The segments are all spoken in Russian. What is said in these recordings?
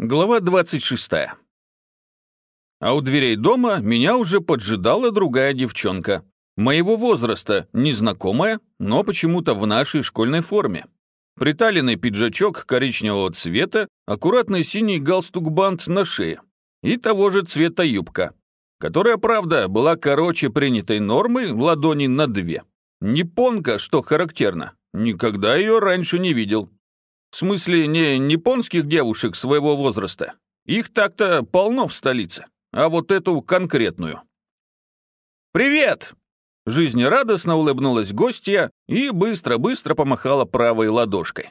Глава 26. А у дверей дома меня уже поджидала другая девчонка. Моего возраста, незнакомая, но почему-то в нашей школьной форме. Приталенный пиджачок коричневого цвета, аккуратный синий галстук-бант на шее и того же цвета юбка, которая, правда, была короче принятой нормы ладони на две. Японка, что характерно, никогда ее раньше не видел. В смысле, не японских девушек своего возраста. Их так-то полно в столице. А вот эту конкретную. «Привет!» Жизнерадостно улыбнулась гостья и быстро-быстро помахала правой ладошкой.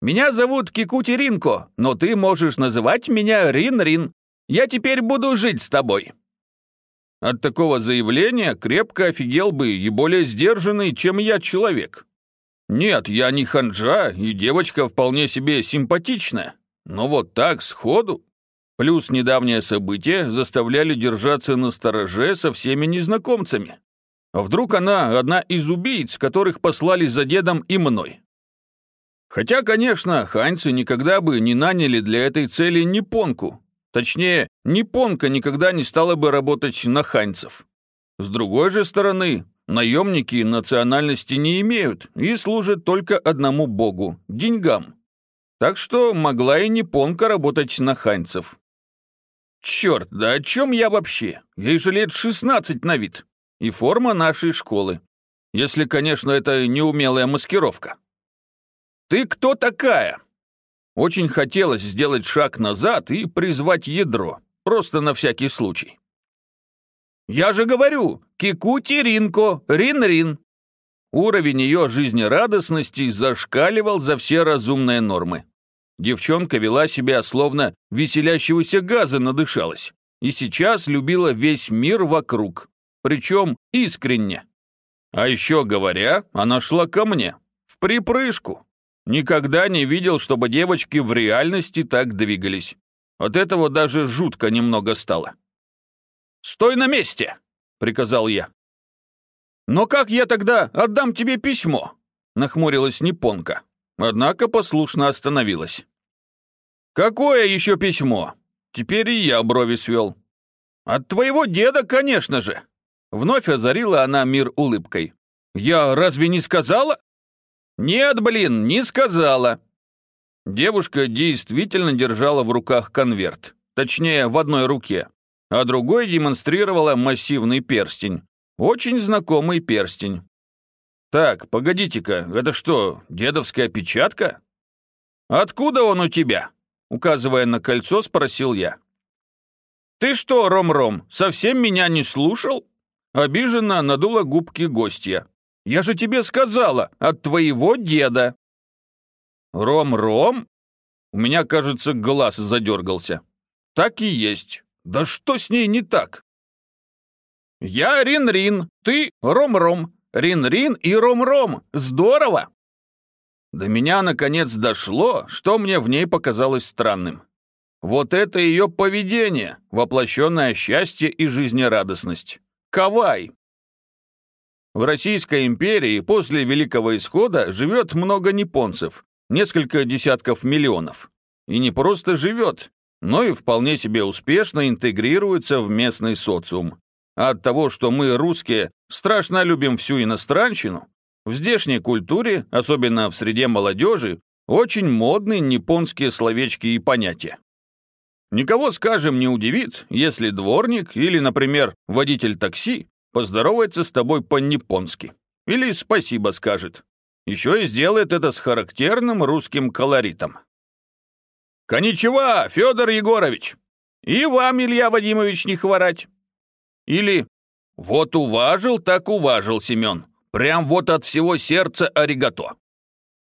«Меня зовут Кикути Ринко, но ты можешь называть меня Рин-Рин. Я теперь буду жить с тобой». От такого заявления крепко офигел бы и более сдержанный, чем я человек. Нет, я не ханжа, и девочка вполне себе симпатичная. Но вот так, сходу. Плюс недавнее событие заставляли держаться на стороже со всеми незнакомцами. Вдруг она одна из убийц, которых послали за дедом и мной? Хотя, конечно, ханьцы никогда бы не наняли для этой цели нипонку. Точнее, нипонка никогда не стала бы работать на ханьцев. С другой же стороны, Наемники национальности не имеют и служат только одному богу – деньгам. Так что могла и Непонка работать на ханьцев. Черт, да о чем я вообще? Ей же лет 16 на вид. И форма нашей школы. Если, конечно, это не умелая маскировка. «Ты кто такая?» Очень хотелось сделать шаг назад и призвать ядро, просто на всякий случай. «Я же говорю, Кикути Ринко, Рин-Рин!» Уровень ее жизнерадостности зашкаливал за все разумные нормы. Девчонка вела себя, словно веселящегося газа надышалась, и сейчас любила весь мир вокруг, причем искренне. А еще говоря, она шла ко мне, в припрыжку. Никогда не видел, чтобы девочки в реальности так двигались. От этого даже жутко немного стало. «Стой на месте!» — приказал я. «Но как я тогда отдам тебе письмо?» — нахмурилась Непонка. Однако послушно остановилась. «Какое еще письмо?» Теперь и я брови свел. «От твоего деда, конечно же!» Вновь озарила она мир улыбкой. «Я разве не сказала?» «Нет, блин, не сказала!» Девушка действительно держала в руках конверт. Точнее, в одной руке а другой демонстрировала массивный перстень. Очень знакомый перстень. «Так, погодите-ка, это что, дедовская печатка?» «Откуда он у тебя?» Указывая на кольцо, спросил я. «Ты что, Ром-Ром, совсем меня не слушал?» Обиженно надула губки гостья. «Я же тебе сказала, от твоего деда!» «Ром-Ром?» У меня, кажется, глаз задергался. «Так и есть. Да что с ней не так? Я Рин-Рин, ты Ром-Ром, Рин-Рин и Ром-Ром. Здорово! До меня наконец дошло, что мне в ней показалось странным. Вот это ее поведение, воплощенное счастье и жизнерадостность. Кавай! В Российской империи после Великого Исхода живет много японцев, несколько десятков миллионов. И не просто живет, но и вполне себе успешно интегрируется в местный социум. А от того, что мы, русские, страшно любим всю иностранщину, в здешней культуре, особенно в среде молодежи, очень модны японские словечки и понятия. Никого, скажем, не удивит, если дворник или, например, водитель такси поздоровается с тобой по-японски. Или спасибо скажет. Еще и сделает это с характерным русским колоритом. «Коничева, Федор Егорович! И вам, Илья Вадимович, не хворать!» Или «Вот уважил, так уважил, Семен. Прям вот от всего сердца аригато».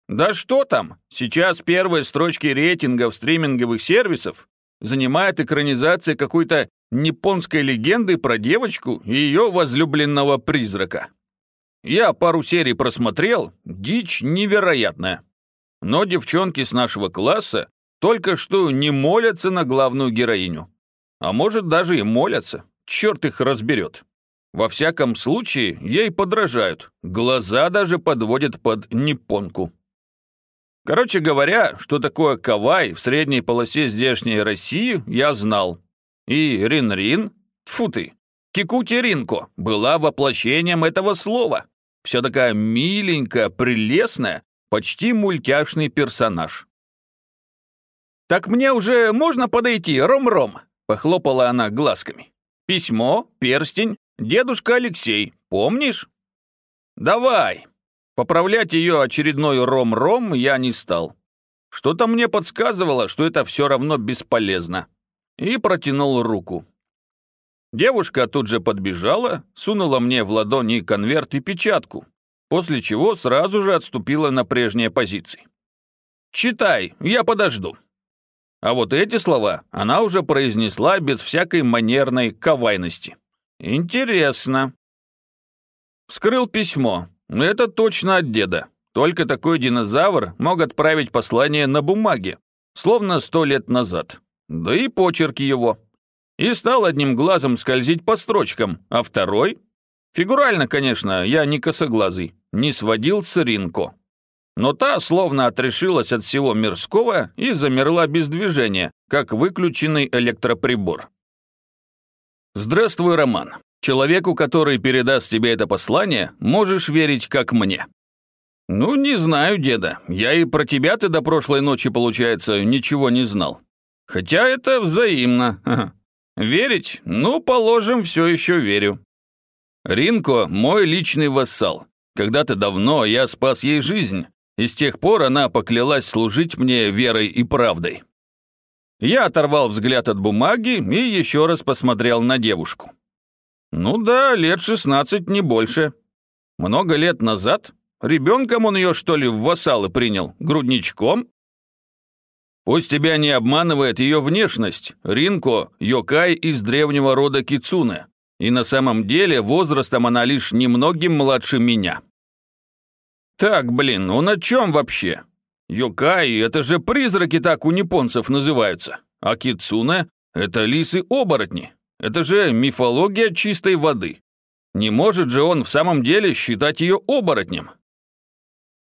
Да что там, сейчас первые строчки рейтингов стриминговых сервисов занимает экранизация какой-то японской легенды про девочку и ее возлюбленного призрака. Я пару серий просмотрел, дичь невероятная. Но девчонки с нашего класса только что не молятся на главную героиню. А может, даже и молятся. Черт их разберет. Во всяком случае, ей подражают. Глаза даже подводят под непонку. Короче говоря, что такое кавай в средней полосе здешней России, я знал. И Рин-Рин, тьфу ты, Кикути-Ринко была воплощением этого слова. Все такая миленькая, прелестная, почти мультяшный персонаж. «Так мне уже можно подойти, Ром-Ром?» — похлопала она глазками. «Письмо, перстень, дедушка Алексей, помнишь?» «Давай!» Поправлять ее очередной ром-ром я не стал. Что-то мне подсказывало, что это все равно бесполезно. И протянул руку. Девушка тут же подбежала, сунула мне в ладони конверт и печатку, после чего сразу же отступила на прежние позиции. «Читай, я подожду». А вот эти слова она уже произнесла без всякой манерной кавайности. «Интересно». Вскрыл письмо, это точно от деда. Только такой динозавр мог отправить послание на бумаге, словно сто лет назад. Да и почерк его. И стал одним глазом скользить по строчкам, а второй... Фигурально, конечно, я не косоглазый, не сводил с Ринко. Но та словно отрешилась от всего мирского и замерла без движения, как выключенный электроприбор. «Здравствуй, Роман. Человеку, который передаст тебе это послание, можешь верить, как мне». «Ну, не знаю, деда. Я и про тебя-то до прошлой ночи, получается, ничего не знал. Хотя это взаимно. Верить? Ну, положим, все еще верю. Ринко – мой личный вассал. Когда-то давно я спас ей жизнь, и с тех пор она поклялась служить мне верой и правдой. Я оторвал взгляд от бумаги и еще раз посмотрел на девушку. Ну да, лет шестнадцать, не больше. Много лет назад? Ребенком он ее, что ли, в вассалы принял? Грудничком? Пусть тебя не обманывает ее внешность. Ринко – йокай из древнего рода Кицуне. И на самом деле возрастом она лишь немногим младше меня. Так, блин, он о чем вообще? Йокай – это же призраки так у японцев называются. А Кицуне – это лисы-оборотни. Это же мифология чистой воды. Не может же он в самом деле считать ее оборотнем.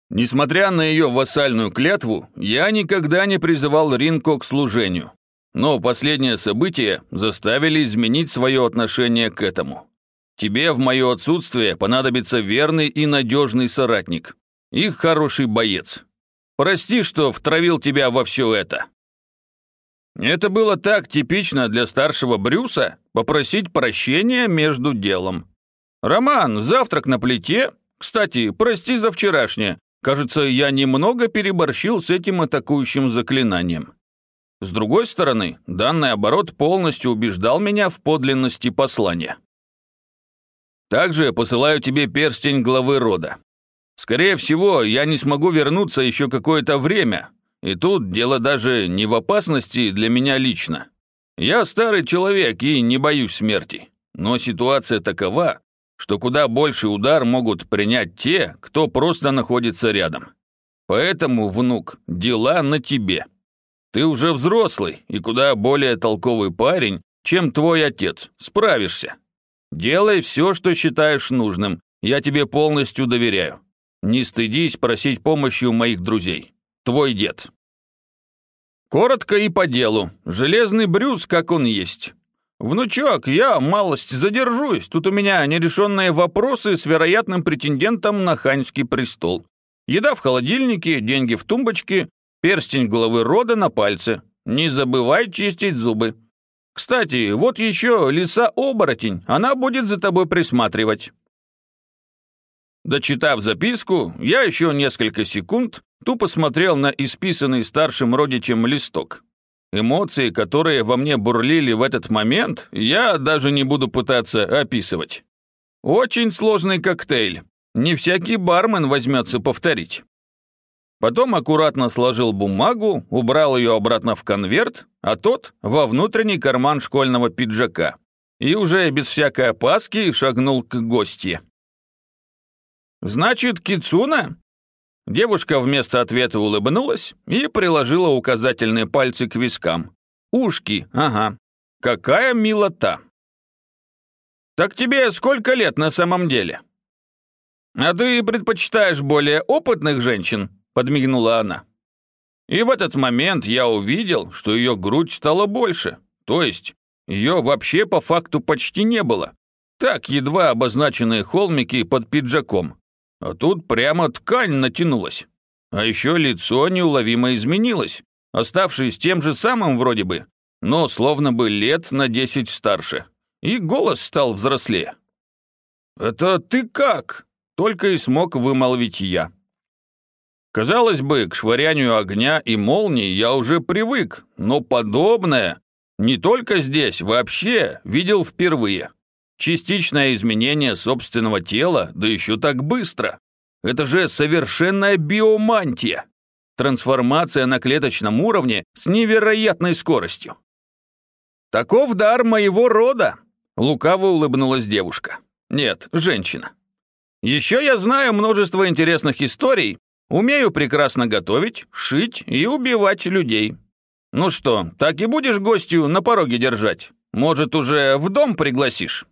Несмотря на ее вассальную клятву, я никогда не призывал Ринко к служению. Но последние события заставили изменить свое отношение к этому. Тебе в мое отсутствие понадобится верный и надежный соратник. И хороший боец. Прости, что втравил тебя во все это. Это было так типично для старшего Брюса попросить прощения между делом. «Роман, завтрак на плите? Кстати, прости за вчерашнее. Кажется, я немного переборщил с этим атакующим заклинанием». С другой стороны, данный оборот полностью убеждал меня в подлинности послания. Также посылаю тебе перстень главы рода. Скорее всего, я не смогу вернуться еще какое-то время, и тут дело даже не в опасности для меня лично. Я старый человек и не боюсь смерти. Но ситуация такова, что куда больше удар могут принять те, кто просто находится рядом. Поэтому, внук, дела на тебе. Ты уже взрослый и куда более толковый парень, чем твой отец. Справишься. Делай все, что считаешь нужным. Я тебе полностью доверяю. Не стыдись просить помощи у моих друзей. Твой дед. Коротко и по делу. Железный Брюс, как он есть. Внучок, я малость задержусь. Тут у меня нерешенные вопросы с вероятным претендентом на ханьский престол. Еда в холодильнике, деньги в тумбочке, перстень главы рода на пальце. Не забывай чистить зубы. Кстати, вот еще лиса-оборотень, она будет за тобой присматривать. Дочитав записку, я еще несколько секунд тупо смотрел на исписанный старшим родичем листок. Эмоции, которые во мне бурлили в этот момент, я даже не буду пытаться описывать. Очень сложный коктейль. Не всякий бармен возьмется повторить. Потом аккуратно сложил бумагу, убрал ее обратно в конверт, а тот во внутренний карман школьного пиджака. И уже без всякой опаски шагнул к гостье. «Значит, Кицуна?» Девушка вместо ответа улыбнулась и приложила указательные пальцы к вискам. «Ушки, ага. Какая милота!» «Так тебе сколько лет на самом деле?» «А ты предпочитаешь более опытных женщин?» — подмигнула она. И в этот момент я увидел, что ее грудь стала больше, то есть ее вообще по факту почти не было. Так, едва обозначенные холмики под пиджаком. А тут прямо ткань натянулась. А еще лицо неуловимо изменилось, оставшись тем же самым вроде бы, но словно бы лет на десять старше. И голос стал взрослее. «Это ты как?» — только и смог вымолвить я. Казалось бы, к швырянию огня и молний я уже привык, но подобное не только здесь, вообще видел впервые. Частичное изменение собственного тела, да еще так быстро. Это же совершенная биомантия. Трансформация на клеточном уровне с невероятной скоростью. «Таков дар моего рода», — лукаво улыбнулась девушка. «Нет, женщина. Еще я знаю множество интересных историй, умею прекрасно готовить, шить и убивать людей. Ну что, так и будешь гостью на пороге держать? Может, уже в дом пригласишь?»